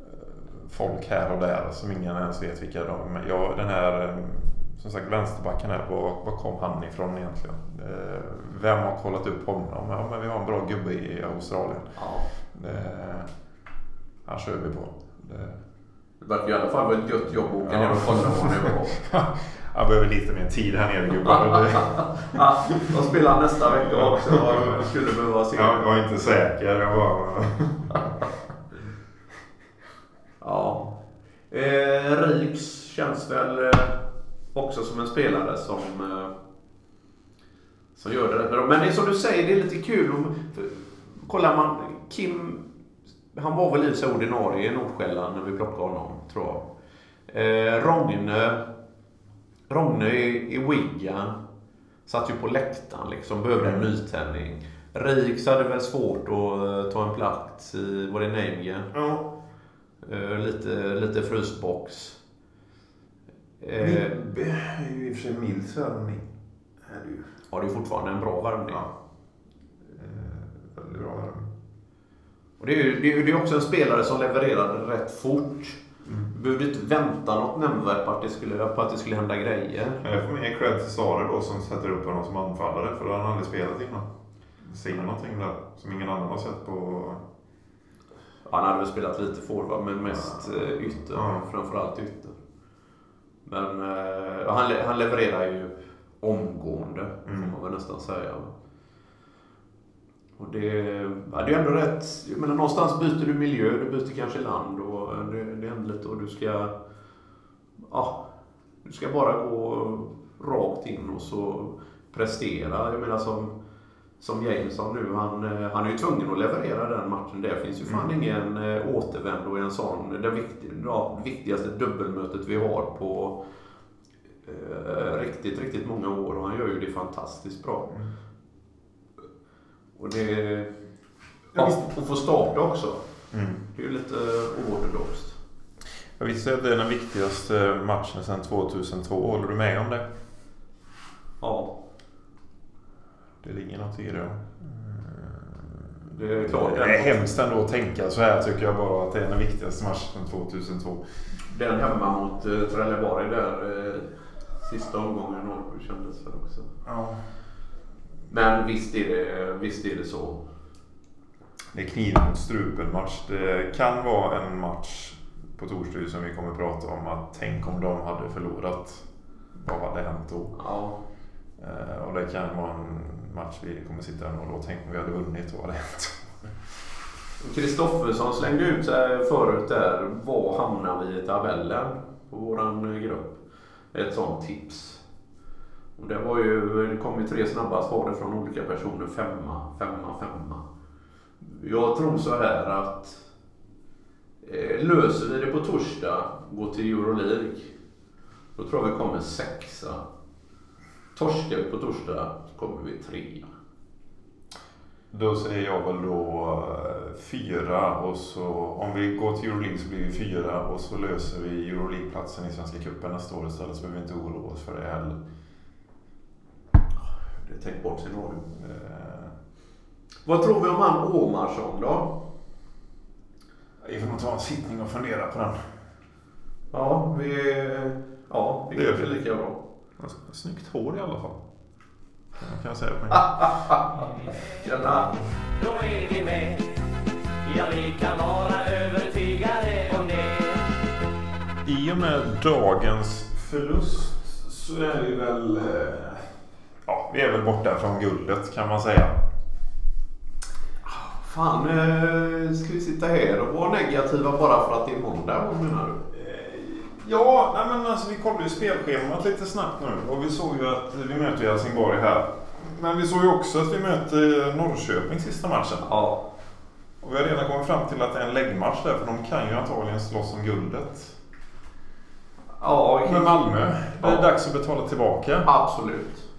Speaker 3: eh, folk här och där som ingen ens vet vilka de är. Ja, den här eh, som sagt vänsterbacken här, var, var kom han ifrån egentligen? Vem har kollat upp honom? Ja, men vi har en bra gubbe i Australien.
Speaker 4: Ja.
Speaker 3: Han kör vi på. Det,
Speaker 4: Det verkar i alla fall vara ett gött jobb att åka
Speaker 3: Ja.
Speaker 4: ner och kolla vad bra.
Speaker 3: han behöver lite mer tid här nere gubbar. Det-
Speaker 4: de spelar nästa vecka också. Jag skulle behöva se.
Speaker 3: Jag var inte säker. Jag var...
Speaker 4: Ja. Eh, Riks känns väl eh, också som en spelare som, eh, som gör det rätt bra. Men det är som du säger, det är lite kul. Om, för, kollar man, Kim, han var väl i sig ordinarie i Nordsjälland när vi plockade honom, tror jag. Eh, Rogne, Rogne i, i Wigan satt ju på läktaren liksom, behövde en nytändning. Riks hade väl svårt att eh, ta en plats i, var det Nijmegen?
Speaker 3: Ja.
Speaker 4: Eh, lite, lite frysbox. Eh,
Speaker 3: är ju i och för sig Mills värvning. Ju.
Speaker 4: ja, det är fortfarande en bra värvning.
Speaker 3: Ja. Eh, Väldigt bra värvning.
Speaker 4: Och det är ju det är, det är också en spelare som levererade rätt fort. Du behövde inte vänta något nämnvärt på att det skulle, på att det skulle hända grejer.
Speaker 3: Jag får mer cred till Stare då som sätter upp honom som anfallare. För då har han aldrig spelat innan. Ser någonting där som ingen annan har sett på...
Speaker 4: Han hade väl spelat lite forward men mest eh, ytter.
Speaker 3: Ja.
Speaker 4: Framförallt ytter. Men eh, han, han levererar ju omgående,
Speaker 3: Mm.
Speaker 4: får man väl nästan säga. Och det, ja, det är ändå rätt. Jag menar, någonstans byter du miljö, du byter kanske land och det, det händer lite och du ska... Ja, du ska bara gå rakt in och så prestera. Jag menar som, som Jameson nu, han, han är ju tvungen att leverera den matchen. Det finns ju fan
Speaker 3: Mm.
Speaker 4: ingen eh, återvändo i en sån. Det viktig, ja, viktigaste dubbelmötet vi har på eh, riktigt, riktigt många år och han gör ju det fantastiskt bra.
Speaker 3: Mm.
Speaker 4: Och det... Ja, och få starta också.
Speaker 3: Mm.
Speaker 4: Det är ju lite oortodoxt.
Speaker 3: Jag visste att det är den viktigaste matchen sedan 2002. Håller du med om det?
Speaker 4: Ja,
Speaker 3: Det ligger något i det.
Speaker 4: det är klart.
Speaker 3: Det är hemskt ändå att tänka så här tycker jag bara att det är den viktigaste matchen sedan 2002.
Speaker 4: Den hemma mot uh, Trelleborg där, eh, sista omgången i Norrby kändes väl också.
Speaker 3: Ja.
Speaker 4: Men visst är det, visst är det så.
Speaker 3: Det är kniven mot strupen match. Det kan vara en match på torsdag som vi kommer att prata om att tänk om de hade förlorat. Vad hade hänt då?
Speaker 4: Ja,
Speaker 3: Eh, Och det kan vara en match vi kommer sitta här och då tänk om vi hade vunnit. Vad hade hänt?
Speaker 4: Kristoffersson slängde ut sig förut där. Var hamnar vi i tabellen på våran grupp? Ett sånt tips. Och det, var ju, det kom ju tre snabba svar från olika personer. Femma, femma, femma. Jag tror så här att eh, löser vi det på torsdag, går till Euroleague. Då tror jag vi kommer sexa. Torskar vi på torsdag så kommer vi trea.
Speaker 3: Då säger jag väl då eh, fyra och så om vi går till Euroleague så blir vi fyra och så löser vi Euroleague-platsen i Svenska cupen nästa år istället så behöver vi inte oroa oss för det heller.
Speaker 4: Tänkt bort scenario.
Speaker 3: Eh,
Speaker 4: Vad tror vi om han Åmarsson då?
Speaker 3: Vi får nog ta en sittning och fundera på den.
Speaker 4: Ja, vi... Ja, det
Speaker 3: Det gör vi.
Speaker 4: lika bra.
Speaker 3: Snyggt hår i alla fall. Det kan jag säga på en <laughs>
Speaker 4: Gärna.
Speaker 2: Då är vi med Ja, vi kan vara övertygade om det
Speaker 3: I och med dagens förlust så är vi väl... eh, Ja, vi är väl borta från guldet kan man säga.
Speaker 4: Fan, eh, ska vi sitta här och vara negativa bara för att det är måndag? Vad menar du?
Speaker 3: Eh, Ja, nej men alltså vi kollade ju spelschemat lite snabbt nu och vi såg ju att vi möter Helsingborg här. Men vi såg ju också att vi möter Norrköping sista matchen.
Speaker 4: Ja.
Speaker 3: Och vi har redan kommit fram till att det är en läggmatch där för de kan ju antagligen slåss om guldet.
Speaker 4: Ja,
Speaker 3: Men Malmö, det är
Speaker 4: Ja.
Speaker 3: dags att betala tillbaka.
Speaker 4: absolut.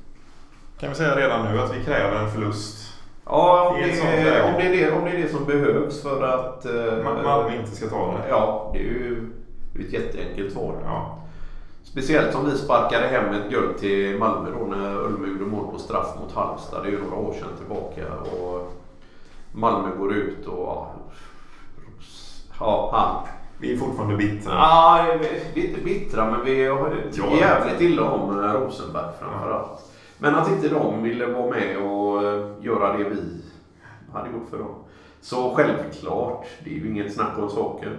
Speaker 3: Kan vi säga redan nu att vi kräver en förlust.
Speaker 4: Ja, om
Speaker 3: Det är
Speaker 4: om, det är det, om det är det som behövs för att... eh,
Speaker 3: Ma- Malmö inte ska ta det.
Speaker 4: Ja, det är ju är ett jätteenkelt svar.
Speaker 3: Ja.
Speaker 4: Speciellt som vi sparkade hem ett guld till Malmö då när Ulme gjorde mål på straff mot Halmstad. Det är ju några år sedan tillbaka. Och Malmö går ut och... Ja, han.
Speaker 3: Vi är fortfarande bittra.
Speaker 4: Ja, vi är inte bittra men vi tycker jävligt illa om Rosenberg framförallt. Men att inte de ville vara med och eh, göra det vi hade gjort för dem. Så självklart, det är ju inget snack om saken.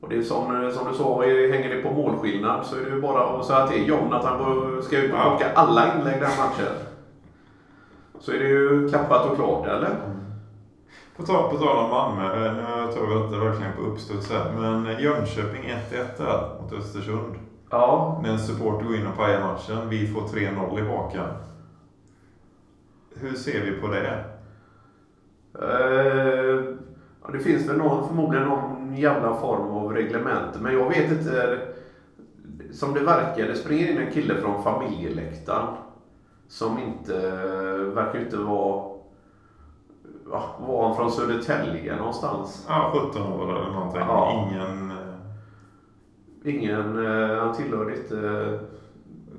Speaker 4: Och det är som, eh, som du sa, är- hänger det på målskillnad så är det ju bara att säga det är John att han ska ut och plocka alla inlägg den matchen. Så är det ju klappat och klart, eller?
Speaker 3: På tal, på tal om Malmö, eh, nu tar vi detta verkligen på uppstuds här, men Jönköping 1-1 där mot Östersund.
Speaker 4: Ja,
Speaker 3: När en supporter går in och pajar matchen, vi får 3-0 i baken. Hur ser vi på det?
Speaker 4: Eh, det finns väl någon, förmodligen någon jävla form av reglemente. Men jag vet inte. Som det verkar, det springer in en kille från familjeläktaren. Som inte, verkar inte vara... Var han från Södertälje någonstans?
Speaker 3: Ja, 17 år eller någonting.
Speaker 4: Ja.
Speaker 3: Ingen... eh,
Speaker 4: Ingen, eh, han tillhörde inte...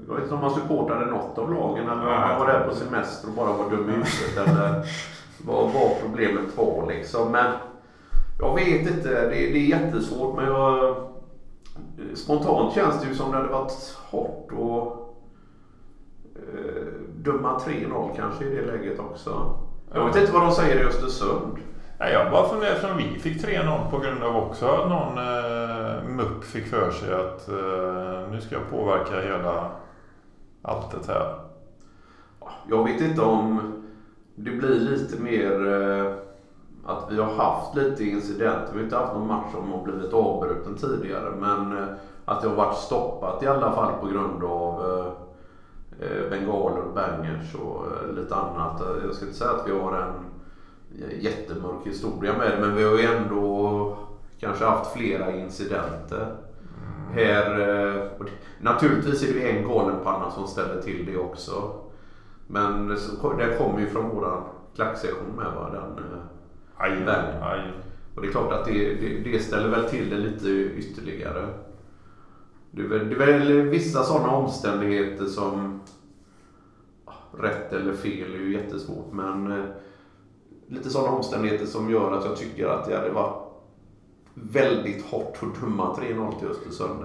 Speaker 4: Jag vet inte om han supportade något av lagen eller om han var där på semester och bara var dum i huvudet eller <laughs> vad var problemet var liksom. Men jag vet inte, det, det är jättesvårt men jag, spontant känns det ju som det hade varit hårt eh, döma 3-0 kanske i det läget också. Jag vet inte vad de säger i Östersund.
Speaker 3: Nej, jag bara funderar eftersom vi fick 3-0 på grund av också att någon eh, mupp fick för sig att eh, nu ska jag påverka hela alltet här.
Speaker 4: Jag vet inte om det blir lite mer eh, att vi har haft lite incidenter. Vi har inte haft någon match som har blivit avbruten tidigare. Men eh, att det har varit stoppat i alla fall på grund av eh, eh bengaler och bangers och eh, lite annat. Jag ska inte säga att vi har en jättemörk historia med det. Men vi har ju ändå kanske haft flera incidenter. Här, eh, det- naturligtvis är det en galenpanna som ställer till det också. Men den kommer ju från våran klacksession med va? Den, eh,
Speaker 3: Aj, aj.
Speaker 4: och det är klart att det, det, det ställer väl till det lite ytterligare. Det är väl, det är väl vissa sådana omständigheter som... ja, Rätt eller fel är ju jättesvårt men eh, lite sådana omständigheter som gör att jag tycker att det hade varit väldigt hårt att döma 3-0 till Östersund.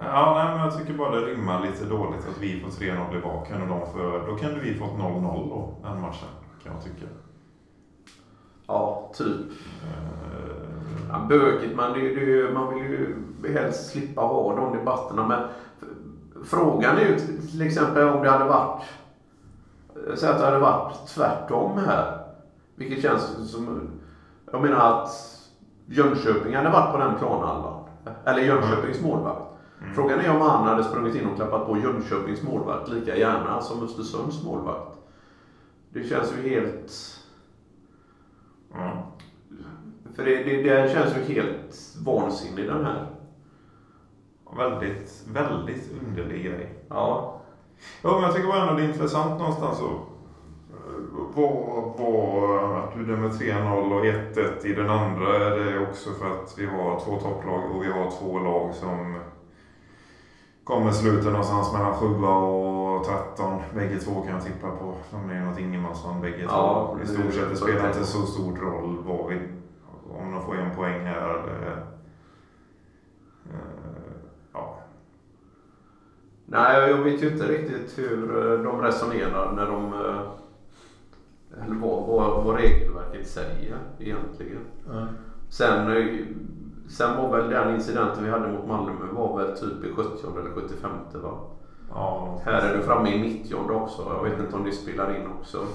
Speaker 3: Ja, nej, men jag tycker bara det rimmar lite dåligt att vi får 3-0 i baken och de får... Då kunde vi fått 0-0 då, den matchen, kan jag tycka.
Speaker 4: Ja, typ.
Speaker 3: Eh,
Speaker 4: Ja, bökigt, men det, det, man vill ju helst slippa ha de debatterna. Men frågan är ju till till exempel om det hade varit, säg att det hade varit tvärtom här. Vilket känns som, jag menar att Jönköping hade varit på den planhalvan. Eller Jönköpings målvakt.
Speaker 3: Mm.
Speaker 4: Frågan är om han hade sprungit in och klappat på Jönköpings målvakt lika gärna som Östersunds målvakt. Det känns ju helt...
Speaker 3: ja.
Speaker 4: För det, det, det känns ju helt vansinnigt den här.
Speaker 3: Väldigt, väldigt underlig grej.
Speaker 4: Ja.
Speaker 3: Ja, men jag tycker bara ändå det är intressant någonstans så. Vad, vad, att du dömer 3-0 och 1-1 i den andra är det också för att vi har två topplag och vi har två lag som kommer sluta någonstans mellan 7 och 13. Bägge två kan jag tippa på. De är något Ingemarsson bägge
Speaker 4: Ja,
Speaker 3: två. I
Speaker 4: det-
Speaker 3: stort sett, det spelar inte så stor roll vad vi, om de får en poäng här eller... eh, Ja,
Speaker 4: Nej, jag- vet ju inte riktigt hur eh, de resonerar när de... eh, Eller vad, vad, vad regelverket säger egentligen. Sen, eh, sen var väl den incidenten vi hade mot Malmö var väl typ i 70 eller 75 va?
Speaker 3: ja,
Speaker 4: Här är du framme i 90 också. Jag vet inte om det spelar in också.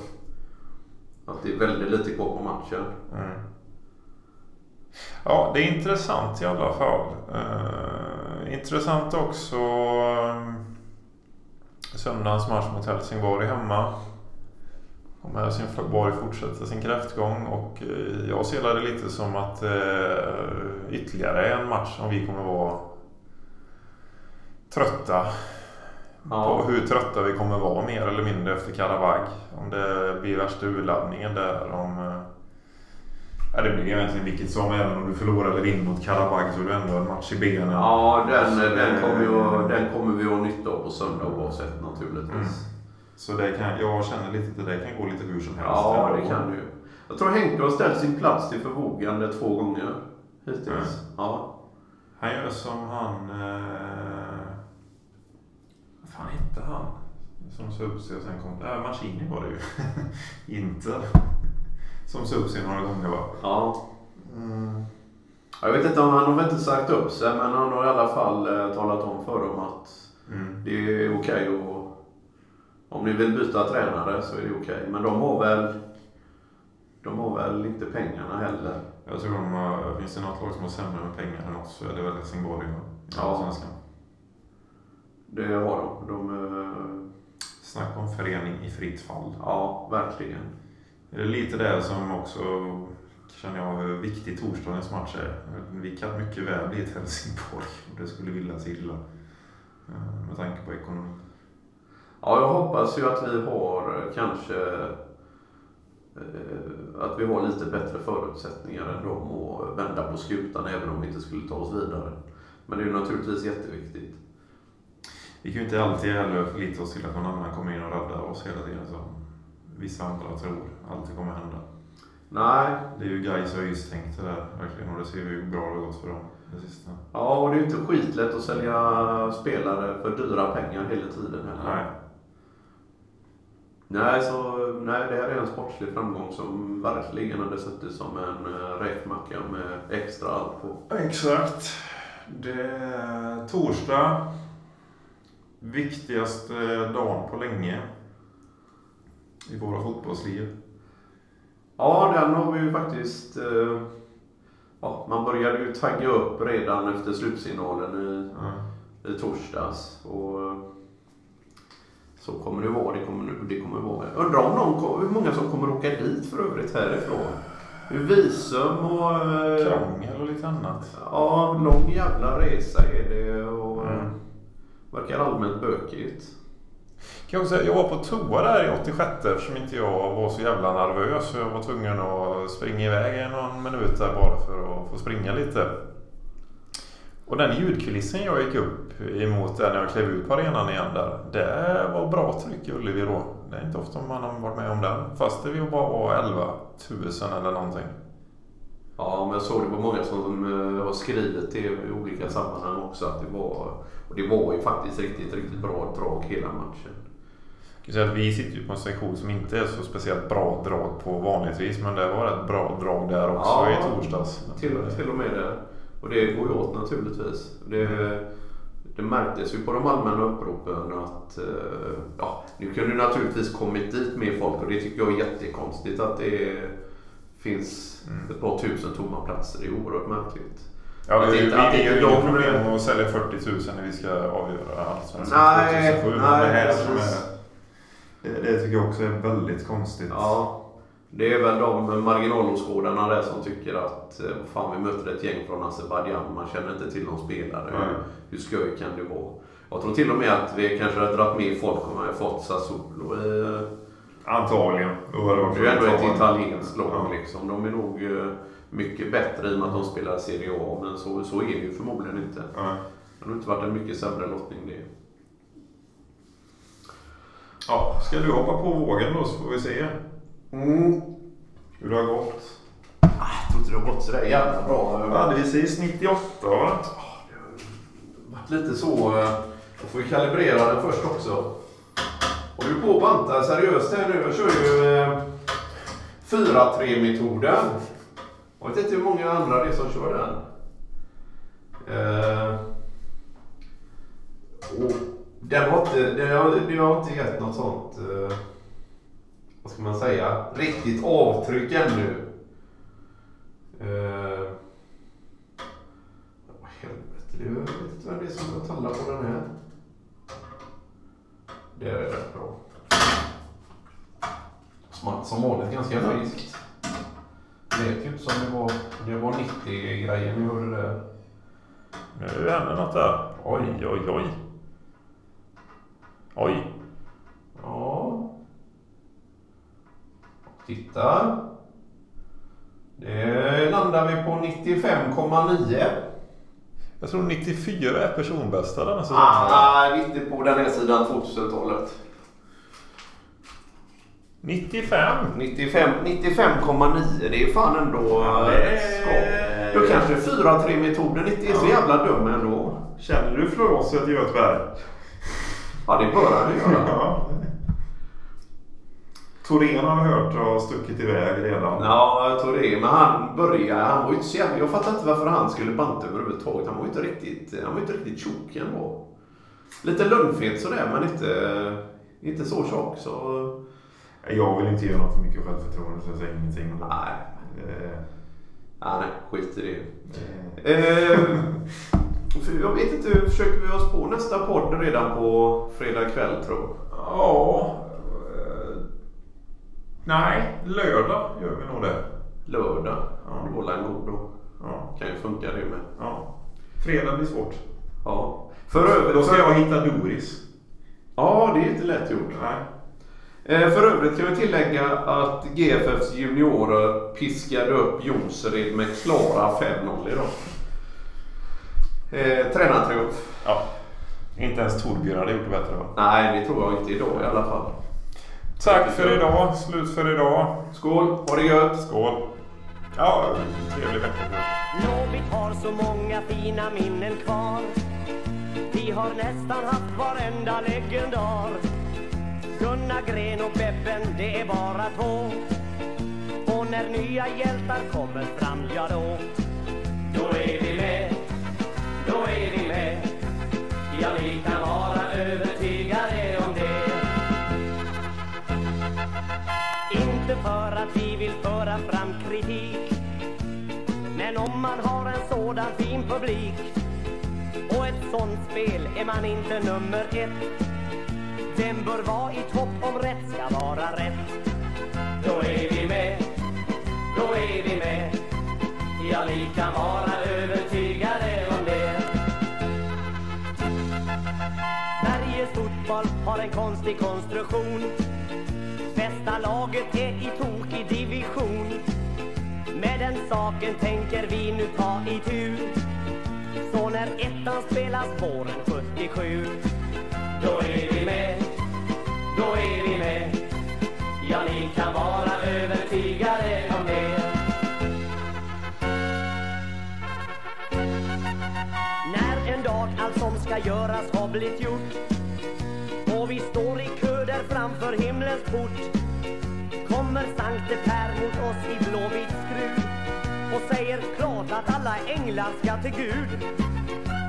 Speaker 4: Att det är väldigt lite kvar på matchen.
Speaker 3: Mm. Ja, det är intressant i alla fall. Eh, intressant också um, söndagens match mot Helsingborg hemma. Om Helsingborg fortsätter sin kräftgång och eh, jag ser det lite som att eh, ytterligare en match som vi kommer vara trötta
Speaker 4: Ja.
Speaker 3: på hur trötta vi kommer vara mer eller mindre efter Karabag. Om det blir värsta urladdningen där. Om, eh, ja, det blir egentligen vilket som. Även om du förlorar eller vinner mot Karabag så är det ändå en match i benen.
Speaker 4: Ja, den, den, kommer ju, den kommer vi att ha nytta av på söndag oavsett naturligtvis.
Speaker 3: Mm. Så det kan, jag känner lite att det kan gå lite hur som helst.
Speaker 4: Ja, det kan du. Jag tror Henke har ställt sin plats till förfogande två gånger hittills.
Speaker 3: Nej.
Speaker 4: Ja.
Speaker 3: Han gör som han... Eh, vad fan hette han? Som subs och sen kom... Äh, Mancini var det ju. <laughs> Inte. Som subs några gånger va?
Speaker 4: ja.
Speaker 3: Mm.
Speaker 4: Jag vet inte om han har väl inte sagt upp sig men han har i alla fall eh, talat om för dem att
Speaker 3: Mm.
Speaker 4: det är okej och om ni vill byta tränare så är det okej. Men de har väl de har väl inte pengarna heller.
Speaker 3: Jag tror de har, finns det något lag som har sämre med pengar än oss så är det väl Helsingborg i
Speaker 4: Ja.
Speaker 3: Allsvenskan.
Speaker 4: Det har de. de eh,
Speaker 3: Snacka om förening i fritt fall.
Speaker 4: ja, verkligen.
Speaker 3: Det är lite det som också känner jag hur viktig torsdagens match är. Vi kan mycket väl bli ett Helsingborg och det skulle vilja sig illa. eh, Med tanke på ekonomin.
Speaker 4: Ja, jag hoppas ju att vi har eh, kanske eh, att vi har lite bättre förutsättningar än dem att vända på skutan även om vi inte skulle ta oss vidare. Men det är ju naturligtvis jätteviktigt.
Speaker 3: Vi kan ju inte alltid heller förlita oss till att någon annan kommer in och räddar oss hela tiden som vissa andra tror alltid kommer hända.
Speaker 4: Nej,
Speaker 3: Det är ju Gais och ÖIS tänkt det där verkligen och det ser vi ju bra det gått för dem det sista.
Speaker 4: ja och det är ju inte skitlätt att sälja spelare för dyra pengar hela tiden heller.
Speaker 3: Nej.
Speaker 4: Nej, så, nej, det här är en sportslig framgång som verkligen hade suttit som en uh, räkmacka med extra allt på.
Speaker 3: Exakt. Det är torsdag. Viktigaste dagen på länge. I våra fotbollsliv.
Speaker 4: Ja, den har vi ju faktiskt... eh, ja, man började ju tagga upp redan efter slutsignalen i,
Speaker 3: Ja.
Speaker 4: i torsdags. Och, eh, så kommer det vara. Det kommer, det kommer vara. Undrar om någon, hur många som kommer åka dit för övrigt härifrån. Visum och... eh,
Speaker 3: Krångel och lite annat.
Speaker 4: Ja, lång jävla resa är det och
Speaker 3: Mm.
Speaker 4: verkar allmänt bökigt.
Speaker 3: Kan jag, säga, jag var på toa där i 86 eftersom inte jag var så jävla nervös. Jag var tvungen att springa iväg någon minut där bara för att få springa lite. Och den ljudkulissen jag gick upp emot där när jag klev ut på arenan igen där. Det var bra tryck i Ullevi då. Det är inte ofta man har varit med om den. Fast det bara var 11 000 eller någonting.
Speaker 4: Ja, men jag såg det var många som eh, har skrivit det i olika sammanhang också att det var, och det var ju faktiskt riktigt, riktigt bra drag hela matchen.
Speaker 3: Säga att vi sitter ju på en sektion som inte är så speciellt bra drag på vanligtvis. Men det var ett bra drag där också
Speaker 4: Ja,
Speaker 3: i torsdags.
Speaker 4: Till, till och med det. Och det går ju åt naturligtvis. Det, det märktes ju på de allmänna uppropen att eh, ja, nu kunde det naturligtvis kommit dit mer folk och det tycker jag är jättekonstigt att det finns
Speaker 3: Mm.
Speaker 4: ett par tusen tomma platser. Det är oerhört märkligt.
Speaker 3: Ja,
Speaker 4: Att
Speaker 3: vi,
Speaker 4: inte- att
Speaker 3: vi
Speaker 4: inte
Speaker 3: har inga problem att sälja 40 000 när vi ska avgöra Allsvenskan
Speaker 4: Nej,
Speaker 3: 2007. Men
Speaker 4: nej,
Speaker 3: det här som är, det, det tycker jag också är väldigt konstigt.
Speaker 4: Ja, det är väl de marginalåskådarna där som tycker att eh, fan vi möter ett gäng från Azerbajdzjan, man känner inte till någon spelare.
Speaker 3: Nej.
Speaker 4: Hur skoj kan det vara? Jag tror till och med att vi kanske hade dragit med folk om man hade fått Sassuolo i
Speaker 3: Antagligen. Då har det
Speaker 4: är ändå ett italienskt lag
Speaker 3: Ja.
Speaker 4: liksom. De är nog eh, mycket bättre i och med att de spelar Serie A, men så, så är det ju förmodligen inte.
Speaker 3: Ja.
Speaker 4: Det har inte varit en mycket sämre lottning det.
Speaker 3: ja, ska du hoppa på vågen då så får vi se
Speaker 4: Mm.
Speaker 3: hur det har gått.
Speaker 4: Ah, jag tror inte det har gått sådär jävla bra.
Speaker 3: Vad hade vi sist? 98 va?
Speaker 4: Ah, varit lite så... Eh, jag får ju kalibrera den först också. Håller du på att banta seriöst här nu? Jag kör ju eh, 4-3-metoden. Jag vet inte hur många andra det är som kör den. Eh, och den har inte, det har, har inte gett något sånt, eh, vad ska man säga, riktigt avtryck ännu. Eh, vad helvete, det- jag vet inte vem det är som har tallat på den här. Det är rätt bra. Som, som vanligt ganska friskt. Det lät ju inte som det var, det var 90-grejen vi hörde där.
Speaker 3: Nu händer något där. Oj, oj, oj. Oj.
Speaker 4: Ja. Titta. Det landar vi på 95,9.
Speaker 3: Jag tror 94 är personbästa denna säsongen.
Speaker 4: Ah, lite på den här sidan 2000-talet.
Speaker 3: 95.
Speaker 4: 95 95,9. Det är fan ändå
Speaker 3: Ja, är
Speaker 4: Då kanske 4-3-metoden inte är så jävla dum ändå.
Speaker 3: Känner du flåset Göthberg?
Speaker 4: Ja, det bör han ju göra. <laughs>
Speaker 3: Ja. Thorén har vi hört har stuckit iväg redan.
Speaker 4: Ja, det. Men han började, han var ju inte så jävla, Jag fattar inte varför han skulle banta överhuvudtaget. Han var inte riktigt, han var inte riktigt tjock ändå. Lite lunnfet sådär, men inte, inte så tjock. Så,
Speaker 3: Jag vill inte ge honom för mycket självförtroende så jag säger ingenting om det.
Speaker 4: nej.
Speaker 3: Eh,
Speaker 4: Ja, nej, skit i det.
Speaker 3: eh,
Speaker 4: Eh, jag vet inte, försöker vi oss på nästa podd redan på fredag kväll tror jag?
Speaker 3: Ja. Nej, lördag gör vi nog det.
Speaker 4: Lördag.
Speaker 3: Ja.
Speaker 4: God då.
Speaker 3: Ja.
Speaker 4: Kan ju funka det med.
Speaker 3: ja. Fredag blir svårt.
Speaker 4: Ja. För övrigt,
Speaker 3: Då ska jag hitta Doris.
Speaker 4: Ja, det är inte lätt gjort.
Speaker 3: Nej.
Speaker 4: Eh, För övrigt kan vi tillägga att GFFs juniorer piskade upp Jonsered med klara 5-0 idag. Eh, tränartriumf.
Speaker 3: Ja. Inte ens Torbjörn hade gjort det bättre va?
Speaker 4: Nej, det tror jag inte idag i alla fall.
Speaker 3: Tack för idag. Slut för idag.
Speaker 4: Skål, ha det gött!
Speaker 3: Skål. Ja, trevlig vecka.
Speaker 2: Blåvitt har så många fina minnen kvar Vi har nästan haft varenda legendar Gunnar Gren och Bebben, det är bara två Och när nya hjältar kommer fram, ja då Då är vi med, då är vi med Ja, ni kan vara övertygade för att vi vill föra fram kritik men om man har en sådan fin publik och ett sånt spel är man inte nummer ett. Den bör vara i topp om rätt ska vara rätt. Då är vi med, då är vi med. Ja, ni kan vara övertygade om det. Sveriges fotboll har en konstig konstruktion. Bästa laget är i tokig division. Med den saken tänker vi nu ta itu Så när ettan spelas våren 77 Då är vi med, då är vi med. Ja, ni kan vara övertygade om det. När en dag allt som ska göras har blivit gjort och vi står i kö utanför himlens port kommer Sankte Per mot oss i blåvitt skrud och säger klart att alla änglar ska till Gud.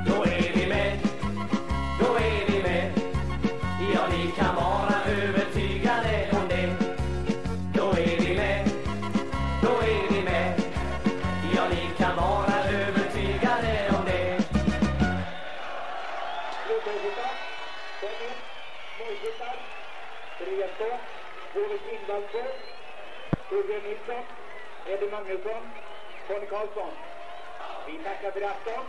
Speaker 2: Då är vi med, då är vi med. Ja, ni kan vara
Speaker 1: Torbjörn Nilsson. Eddie Magnusson. Conny Karlsson. Vi tackar för afton.